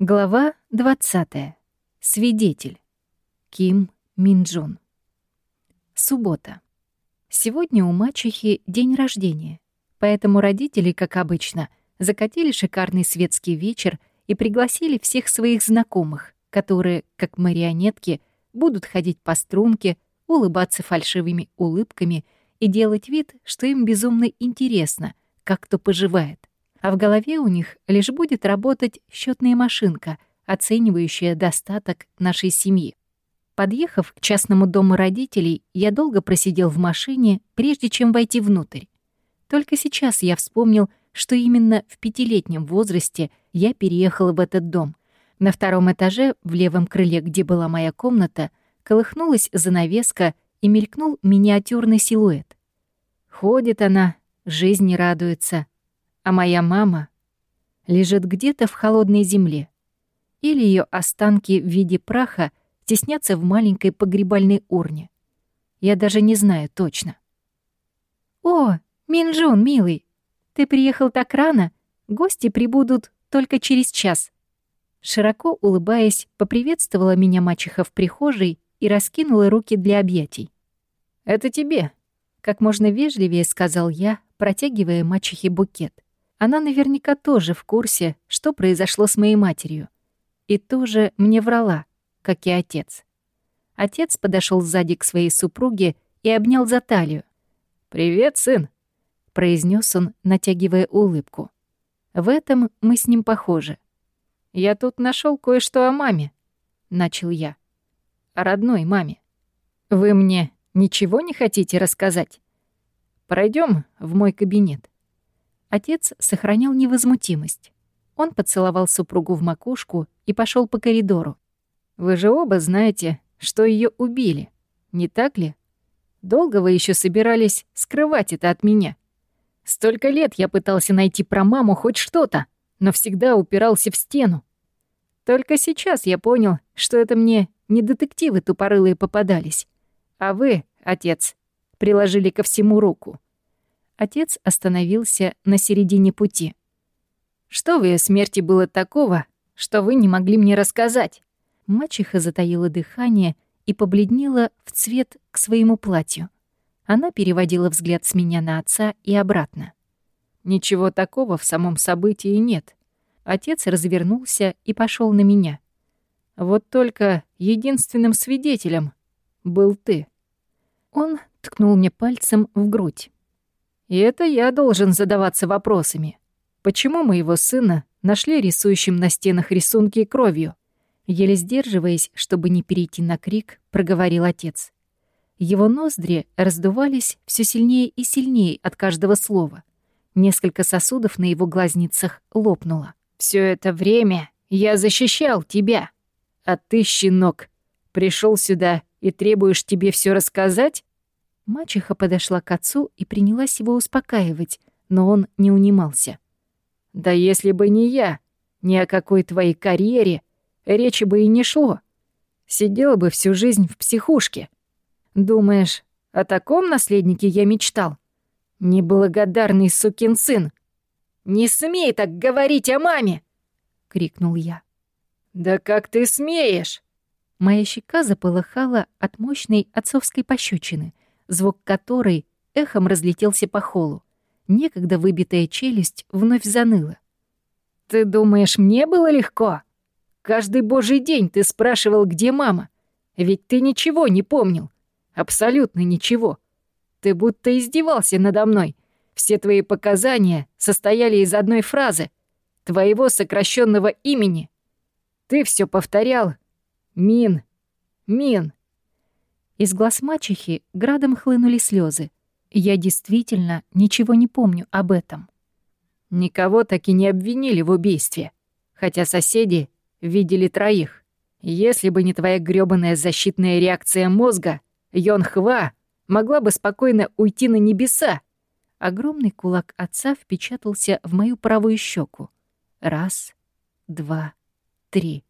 Глава 20. Свидетель. Ким Минджун. Суббота. Сегодня у мачехи день рождения, поэтому родители, как обычно, закатили шикарный светский вечер и пригласили всех своих знакомых, которые, как марионетки, будут ходить по струнке, улыбаться фальшивыми улыбками и делать вид, что им безумно интересно, как кто поживает а в голове у них лишь будет работать счетная машинка, оценивающая достаток нашей семьи. Подъехав к частному дому родителей, я долго просидел в машине, прежде чем войти внутрь. Только сейчас я вспомнил, что именно в пятилетнем возрасте я переехала в этот дом. На втором этаже, в левом крыле, где была моя комната, колыхнулась занавеска и мелькнул миниатюрный силуэт. Ходит она, жизни радуется, а моя мама лежит где-то в холодной земле. Или ее останки в виде праха теснятся в маленькой погребальной урне. Я даже не знаю точно. «О, Минджун, милый, ты приехал так рано, гости прибудут только через час». Широко улыбаясь, поприветствовала меня мачеха в прихожей и раскинула руки для объятий. «Это тебе», — как можно вежливее сказал я, протягивая мачехе букет. Она наверняка тоже в курсе, что произошло с моей матерью. И тоже мне врала, как и отец. Отец подошел сзади к своей супруге и обнял за талию. «Привет, сын», — произнес он, натягивая улыбку. В этом мы с ним похожи. «Я тут нашел кое-что о маме», — начал я. «О родной маме. Вы мне ничего не хотите рассказать? Пройдем в мой кабинет». Отец сохранял невозмутимость. Он поцеловал супругу в макушку и пошел по коридору. «Вы же оба знаете, что ее убили, не так ли? Долго вы еще собирались скрывать это от меня? Столько лет я пытался найти про маму хоть что-то, но всегда упирался в стену. Только сейчас я понял, что это мне не детективы тупорылые попадались, а вы, отец, приложили ко всему руку. Отец остановился на середине пути. «Что в ее смерти было такого, что вы не могли мне рассказать?» Мачеха затаила дыхание и побледнела в цвет к своему платью. Она переводила взгляд с меня на отца и обратно. Ничего такого в самом событии нет. Отец развернулся и пошел на меня. Вот только единственным свидетелем был ты. Он ткнул мне пальцем в грудь. И это я должен задаваться вопросами. Почему моего сына нашли рисующим на стенах рисунки кровью? Еле сдерживаясь, чтобы не перейти на крик, проговорил отец. Его ноздри раздувались все сильнее и сильнее от каждого слова. Несколько сосудов на его глазницах лопнуло. Все это время я защищал тебя. А ты, щенок, пришел сюда и требуешь тебе все рассказать? Мачеха подошла к отцу и принялась его успокаивать, но он не унимался. «Да если бы не я, ни о какой твоей карьере речи бы и не шло. Сидела бы всю жизнь в психушке. Думаешь, о таком наследнике я мечтал? Неблагодарный сукин сын! Не смей так говорить о маме!» — крикнул я. «Да как ты смеешь?» Моя щека заполыхала от мощной отцовской пощечины — звук которой эхом разлетелся по холу. Некогда выбитая челюсть вновь заныла. «Ты думаешь, мне было легко? Каждый божий день ты спрашивал, где мама. Ведь ты ничего не помнил. Абсолютно ничего. Ты будто издевался надо мной. Все твои показания состояли из одной фразы, твоего сокращенного имени. Ты все повторял. Мин, Мин. Из глаз мачехи градом хлынули слезы. Я действительно ничего не помню об этом. Никого так и не обвинили в убийстве, хотя соседи видели троих. Если бы не твоя грёбаная защитная реакция мозга, Йон Хва могла бы спокойно уйти на небеса. Огромный кулак отца впечатался в мою правую щеку. Раз, два, три.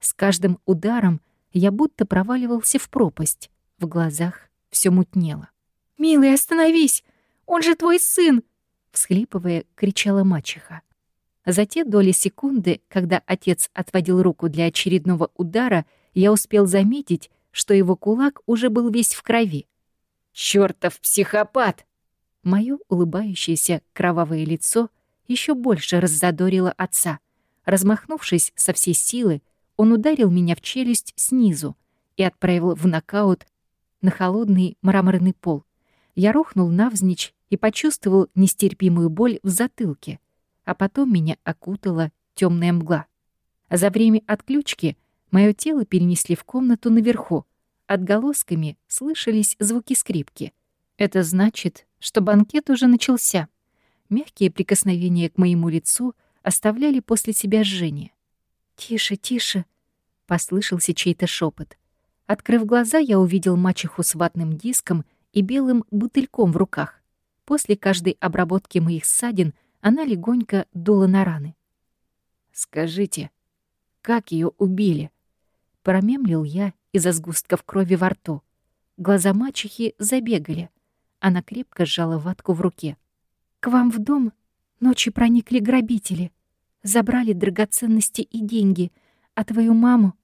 С каждым ударом я будто проваливался в пропасть. В глазах все мутнело. «Милый, остановись! Он же твой сын!» Всхлипывая, кричала мачеха. За те доли секунды, когда отец отводил руку для очередного удара, я успел заметить, что его кулак уже был весь в крови. «Чёртов психопат!» Моё улыбающееся кровавое лицо еще больше раззадорило отца. Размахнувшись со всей силы, он ударил меня в челюсть снизу и отправил в нокаут на холодный мраморный пол. Я рухнул навзничь и почувствовал нестерпимую боль в затылке, а потом меня окутала темная мгла. За время отключки мое тело перенесли в комнату наверху. Отголосками слышались звуки скрипки. Это значит, что банкет уже начался. Мягкие прикосновения к моему лицу оставляли после себя жжение. «Тише, тише!» — послышался чей-то шепот. Открыв глаза, я увидел мачеху с ватным диском и белым бутыльком в руках. После каждой обработки моих ссадин она легонько дула на раны. «Скажите, как ее убили?» Промемлил я из-за сгустков крови во рту. Глаза мачехи забегали. Она крепко сжала ватку в руке. «К вам в дом ночью проникли грабители. Забрали драгоценности и деньги, а твою маму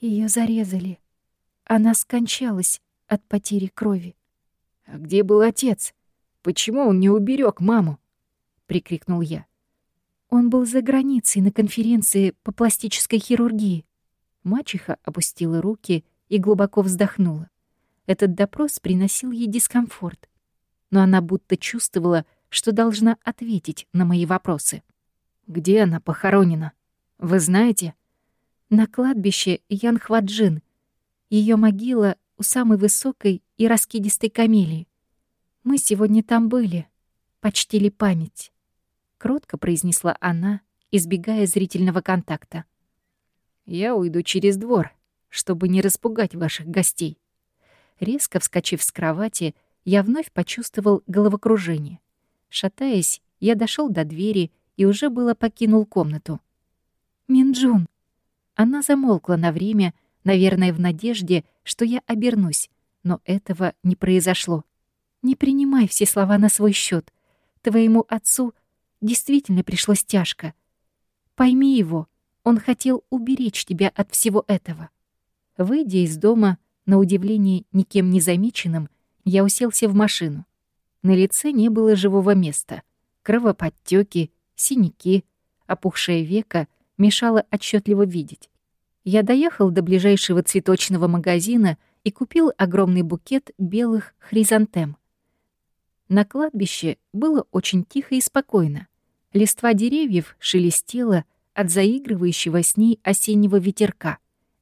ее зарезали». Она скончалась от потери крови. «А где был отец? Почему он не уберег маму?» — прикрикнул я. Он был за границей на конференции по пластической хирургии. Мачеха опустила руки и глубоко вздохнула. Этот допрос приносил ей дискомфорт. Но она будто чувствовала, что должна ответить на мои вопросы. «Где она похоронена? Вы знаете?» «На кладбище Янхваджин, ее могила у самой высокой и раскидистой камелии. Мы сегодня там были, почтили память. Кротко произнесла она, избегая зрительного контакта. «Я уйду через двор, чтобы не распугать ваших гостей». Резко вскочив с кровати, я вновь почувствовал головокружение. Шатаясь, я дошел до двери и уже было покинул комнату. «Минджун!» Она замолкла на время, наверное, в надежде, что я обернусь, но этого не произошло. Не принимай все слова на свой счет. Твоему отцу действительно пришлось тяжко. Пойми его, он хотел уберечь тебя от всего этого. Выйдя из дома, на удивление никем не замеченным, я уселся в машину. На лице не было живого места. Кровоподтёки, синяки, опухшее веко мешало отчетливо видеть. Я доехал до ближайшего цветочного магазина и купил огромный букет белых хризантем. На кладбище было очень тихо и спокойно. Листва деревьев шелестела от заигрывающего с ней осеннего ветерка.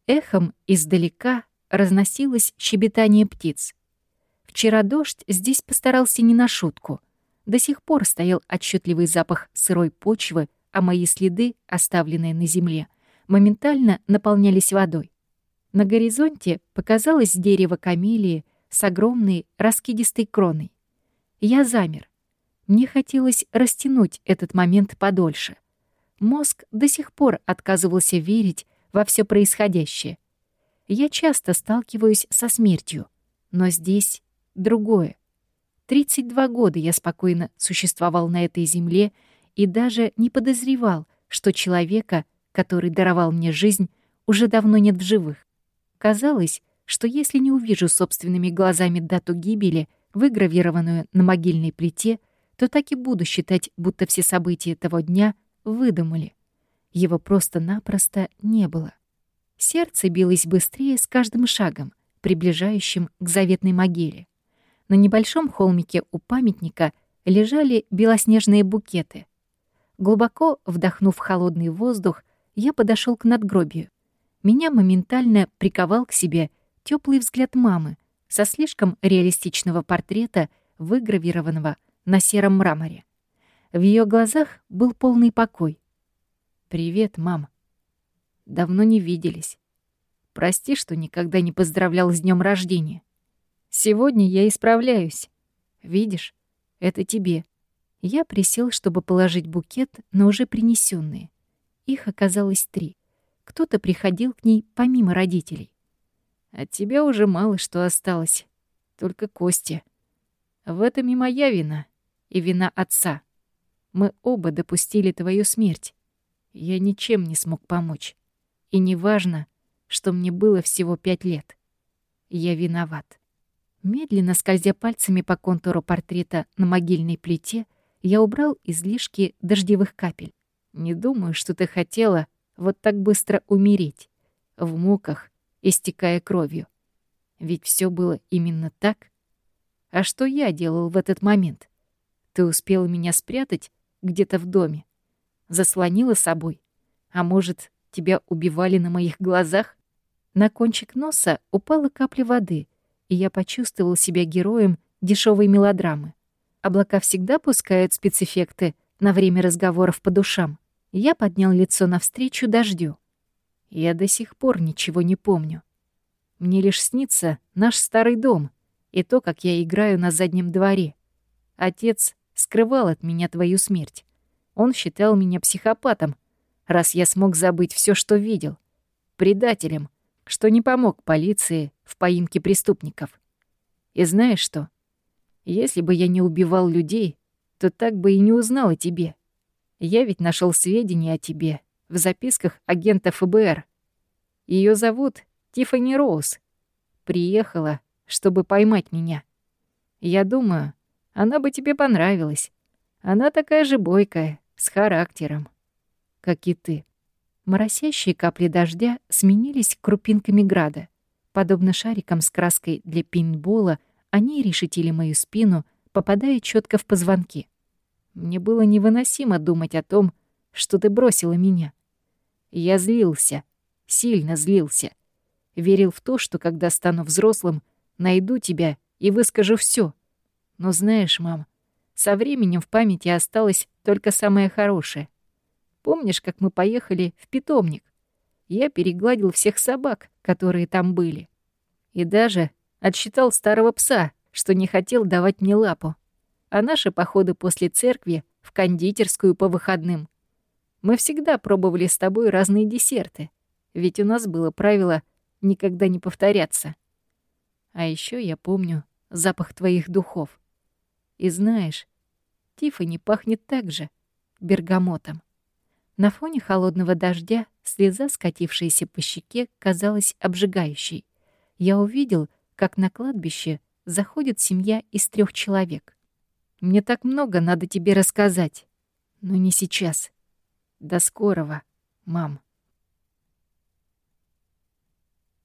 Эхом издалека разносилось щебетание птиц. Вчера дождь здесь постарался не на шутку. До сих пор стоял отчетливый запах сырой почвы, а мои следы, оставленные на земле, моментально наполнялись водой. На горизонте показалось дерево камелии с огромной раскидистой кроной. Я замер. Мне хотелось растянуть этот момент подольше. Мозг до сих пор отказывался верить во все происходящее. Я часто сталкиваюсь со смертью, но здесь другое. 32 года я спокойно существовал на этой земле и даже не подозревал, что человека — который даровал мне жизнь, уже давно нет в живых. Казалось, что если не увижу собственными глазами дату гибели, выгравированную на могильной плите, то так и буду считать, будто все события того дня выдумали. Его просто-напросто не было. Сердце билось быстрее с каждым шагом, приближающим к заветной могиле. На небольшом холмике у памятника лежали белоснежные букеты. Глубоко вдохнув холодный воздух, я подошел к надгробию. Меня моментально приковал к себе теплый взгляд мамы со слишком реалистичного портрета, выгравированного на сером мраморе. В ее глазах был полный покой. «Привет, мам. Давно не виделись. Прости, что никогда не поздравлял с днем рождения. Сегодня я исправляюсь. Видишь, это тебе». Я присел, чтобы положить букет на уже принесенные. Их оказалось три. Кто-то приходил к ней помимо родителей. От тебя уже мало что осталось. Только кости. В этом и моя вина, и вина отца. Мы оба допустили твою смерть. Я ничем не смог помочь. И неважно, что мне было всего пять лет. Я виноват. Медленно скользя пальцами по контуру портрета на могильной плите, я убрал излишки дождевых капель. Не думаю, что ты хотела вот так быстро умереть, в муках, истекая кровью. Ведь все было именно так. А что я делал в этот момент? Ты успела меня спрятать где-то в доме, заслонила собой. А может, тебя убивали на моих глазах? На кончик носа упала капля воды, и я почувствовал себя героем дешевой мелодрамы. Облака всегда пускают спецэффекты на время разговоров по душам. Я поднял лицо навстречу дождю. Я до сих пор ничего не помню. Мне лишь снится наш старый дом и то, как я играю на заднем дворе. Отец скрывал от меня твою смерть. Он считал меня психопатом, раз я смог забыть все, что видел. Предателем, что не помог полиции в поимке преступников. И знаешь что? Если бы я не убивал людей, то так бы и не узнал о тебе. Я ведь нашел сведения о тебе в записках агента ФБР. Ее зовут Тиффани Роуз. Приехала, чтобы поймать меня. Я думаю, она бы тебе понравилась. Она такая же бойкая, с характером, как и ты. Моросящие капли дождя сменились крупинками града. Подобно шарикам с краской для пинбола, они решетили мою спину, попадая четко в позвонки. Мне было невыносимо думать о том, что ты бросила меня. Я злился, сильно злился. Верил в то, что когда стану взрослым, найду тебя и выскажу все. Но знаешь, мам, со временем в памяти осталось только самое хорошее. Помнишь, как мы поехали в питомник? Я перегладил всех собак, которые там были. И даже отсчитал старого пса, что не хотел давать мне лапу. А наши походы после церкви в кондитерскую по выходным. Мы всегда пробовали с тобой разные десерты, ведь у нас было правило никогда не повторяться. А еще я помню запах твоих духов. И знаешь, Тиффани пахнет так же, бергамотом. На фоне холодного дождя слеза, скатившаяся по щеке, казалась обжигающей. Я увидел, как на кладбище заходит семья из трех человек. «Мне так много надо тебе рассказать, но не сейчас. До скорого, мам».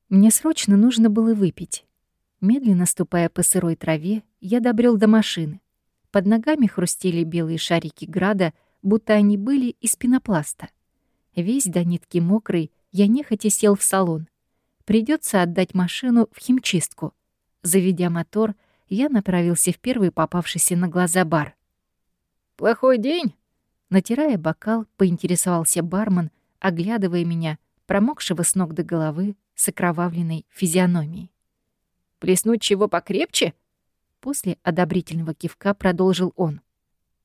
Мне срочно нужно было выпить. Медленно ступая по сырой траве, я добрел до машины. Под ногами хрустели белые шарики града, будто они были из пенопласта. Весь до нитки мокрый, я нехотя сел в салон. Придется отдать машину в химчистку. Заведя мотор, я направился в первый попавшийся на глаза бар. «Плохой день?» Натирая бокал, поинтересовался бармен, оглядывая меня, промокшего с ног до головы, с окровавленной физиономией. Плеснуть чего покрепче?» После одобрительного кивка продолжил он.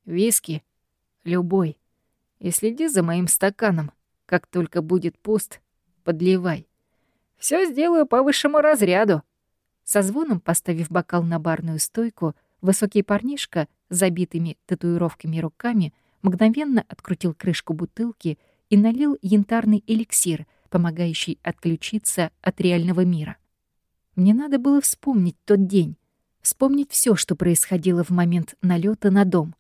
«Виски. Любой. И следи за моим стаканом. Как только будет пуст, подливай. Все сделаю по высшему разряду». Со звоном поставив бокал на барную стойку, высокий парнишка с забитыми татуировками руками мгновенно открутил крышку бутылки и налил янтарный эликсир, помогающий отключиться от реального мира. Мне надо было вспомнить тот день, вспомнить все, что происходило в момент налета на дом.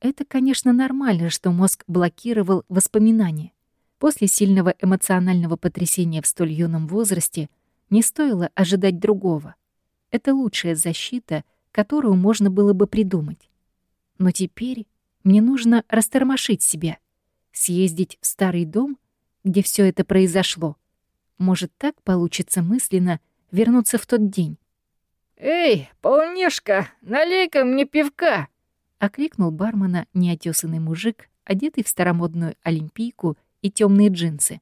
Это, конечно, нормально, что мозг блокировал воспоминания. После сильного эмоционального потрясения в столь юном возрасте не стоило ожидать другого. Это лучшая защита, которую можно было бы придумать. Но теперь мне нужно растормошить себя, съездить в старый дом, где все это произошло. Может, так получится мысленно вернуться в тот день. «Эй, полнишка, налей-ка мне пивка!» — окликнул бармена неотесанный мужик, одетый в старомодную олимпийку и темные джинсы.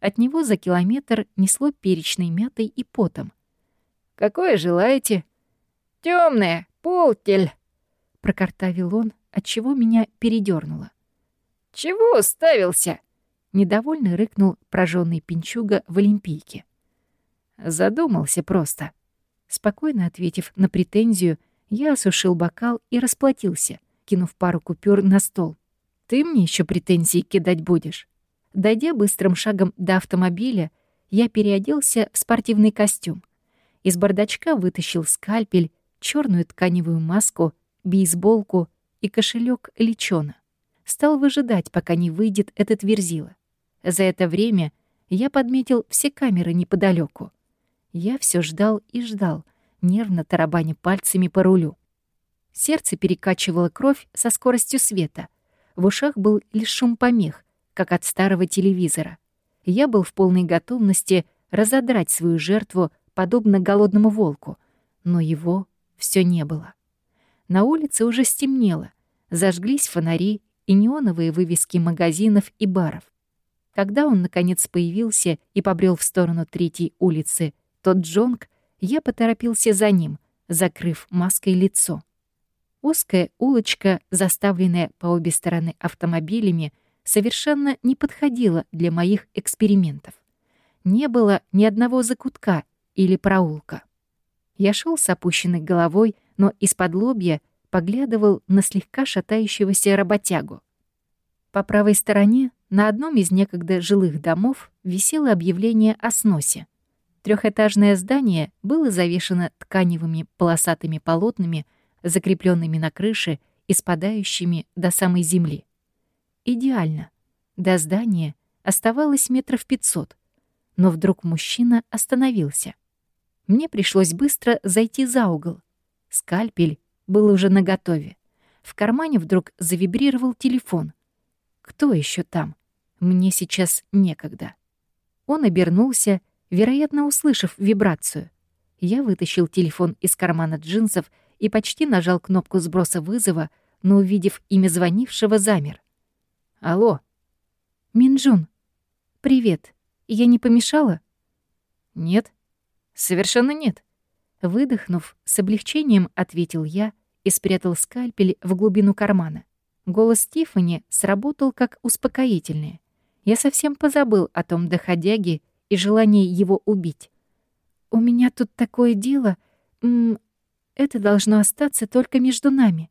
От него за километр несло перечной мятой и потом. «Какое желаете?» Темное, полтель!» — прокартавил он, отчего меня передернуло. «Чего уставился?» — недовольно рыкнул прожженный пинчуга в олимпийке. Задумался просто. Спокойно ответив на претензию, я осушил бокал и расплатился, кинув пару купюр на стол. Ты мне еще претензии кидать будешь. Дойдя быстрым шагом до автомобиля, я переоделся в спортивный костюм. Из бардачка вытащил скальпель, черную тканевую маску, бейсболку и кошелек лечона. Стал выжидать, пока не выйдет этот верзила. За это время я подметил все камеры неподалеку. Я все ждал и ждал, нервно тарабаня пальцами по рулю. Сердце перекачивало кровь со скоростью света. В ушах был лишь шум помех, как от старого телевизора. Я был в полной готовности разодрать свою жертву, подобно голодному волку, но его все не было. На улице уже стемнело, зажглись фонари и неоновые вывески магазинов и баров. Когда он, наконец, появился и побрел в сторону третьей улицы, тот Джонг, я поторопился за ним, закрыв маской лицо. Узкая улочка, заставленная по обе стороны автомобилями, совершенно не подходила для моих экспериментов. Не было ни одного закутка или проулка. Я шел с опущенной головой, но из-под лобья поглядывал на слегка шатающегося работягу. По правой стороне на одном из некогда жилых домов висело объявление о сносе. Трехэтажное здание было завешено тканевыми полосатыми полотнами закрепленными на крыше и спадающими до самой земли. Идеально. До здания оставалось метров пятьсот, но вдруг мужчина остановился. Мне пришлось быстро зайти за угол. Скальпель был уже наготове. В кармане вдруг завибрировал телефон. Кто еще там? Мне сейчас некогда. Он обернулся, вероятно, услышав вибрацию. Я вытащил телефон из кармана джинсов и почти нажал кнопку сброса вызова, но, увидев имя звонившего, замер. «Алло». «Минджун, привет. Я не помешала?» «Нет, совершенно нет». Выдохнув, с облегчением ответил я и спрятал скальпель в глубину кармана. Голос Тиффани сработал как успокоительный. Я совсем позабыл о том доходяге и желании его убить. «У меня тут такое дело. М это должно остаться только между нами.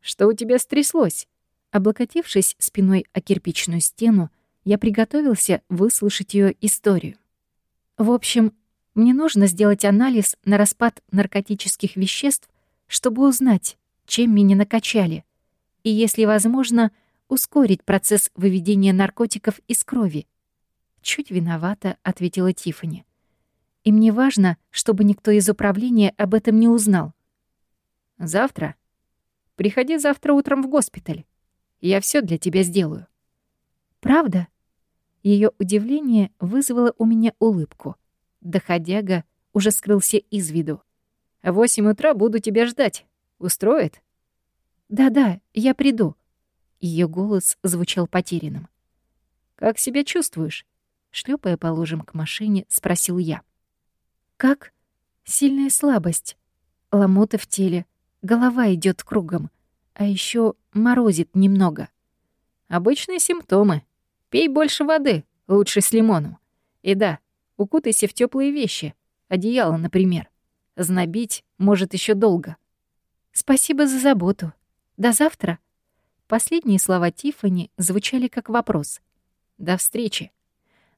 Что у тебя стряслось? Облокотившись спиной о кирпичную стену, я приготовился выслушать ее историю. В общем, мне нужно сделать анализ на распад наркотических веществ, чтобы узнать, чем меня накачали, и, если возможно, ускорить процесс выведения наркотиков из крови. Чуть виновата, ответила Тифани и мне важно, чтобы никто из управления об этом не узнал. Завтра? Приходи завтра утром в госпиталь. Я все для тебя сделаю. Правда? Ее удивление вызвало у меня улыбку. Доходяга уже скрылся из виду. В восемь утра буду тебя ждать. Устроит? Да-да, я приду. Ее голос звучал потерянным. Как себя чувствуешь? Шлепая по лужам к машине, спросил я. Как? Сильная слабость. Ломота в теле. Голова идет кругом. А еще морозит немного. Обычные симптомы. Пей больше воды, лучше с лимоном. И да, укутайся в теплые вещи. Одеяло, например. Знобить может еще долго. Спасибо за заботу. До завтра. Последние слова Тифани звучали как вопрос. До встречи.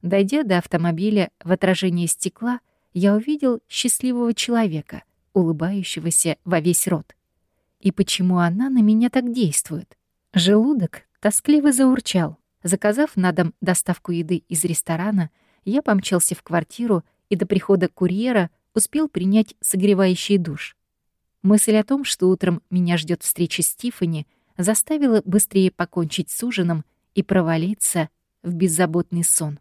Дойдя до автомобиля в отражении стекла, я увидел счастливого человека, улыбающегося во весь рот. И почему она на меня так действует? Желудок тоскливо заурчал. Заказав на дом доставку еды из ресторана, я помчался в квартиру и до прихода курьера успел принять согревающий душ. Мысль о том, что утром меня ждет встреча с Тиффани, заставила быстрее покончить с ужином и провалиться в беззаботный сон.